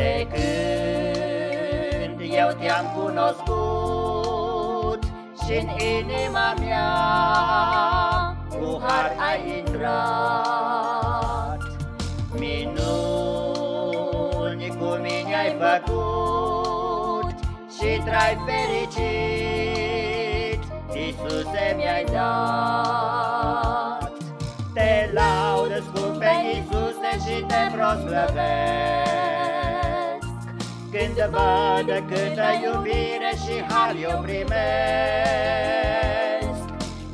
De când eu te-am cunoscut și în inima mea cu har ai intrat, minuni cu mine ai făcut și trai fericit, Iisuse mi-ai dat. Te laud, scumpe Iisuse, și te proslăvesc, când văd câtă iubire și har eu primesc.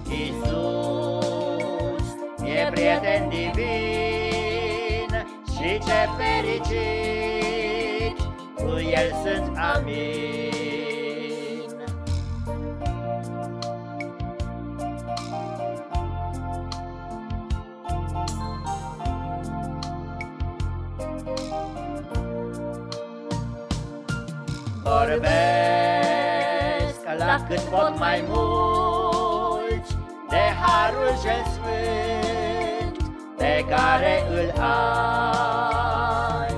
Iisus e prieten divin Și ce fericit Cu El sunt amin Vorbesc la cât pot mai mulți De harul cel sfânt Pe care îl ai.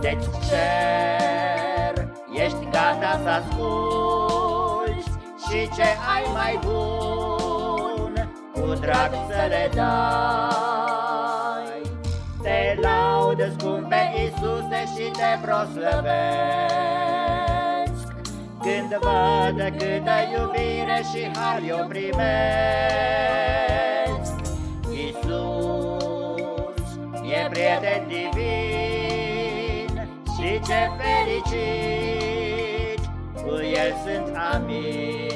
Deci cer, ești gata să asculți Și ce ai mai bun Cu drag să le dai. Te laud, scumpe Iisuse, și te proslăvesc când văd câtă iubire și har eu primesc Iisus e prieten divin Și ce fericit Cu El sunt amin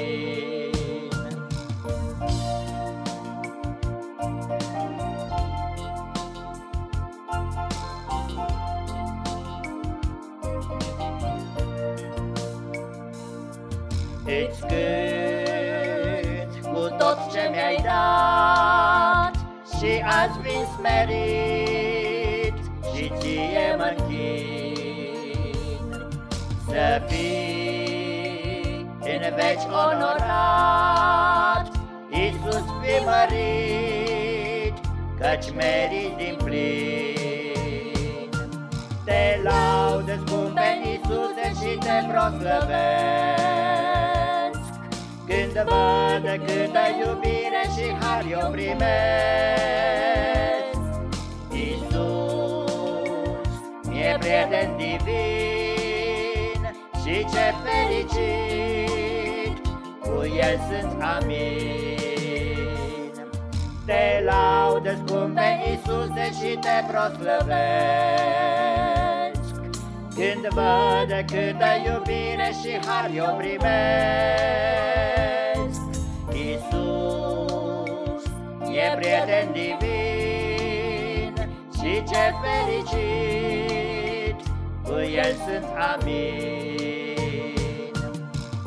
Îți cânt cu tot ce mi-ai dat Și azi vin smerit și ție mă Să fii în veci onorat Iisus fi mărit, căci meriți din plin. Te laud, scumpe Iisuse, și te proslăvesc când văd câtă iubire și har eu primesc. Iisus e prieten divin Și ce fericit Cu El sunt amin. Te laud, scumpe Iisuse și te proslăvesc. Când văd câtă iubire și har eu primesc ce fericit, cu el sunt amin.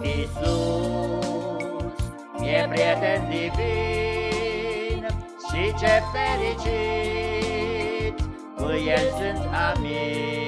Iisus e prieten divin și ce fericit, cu el sunt amin.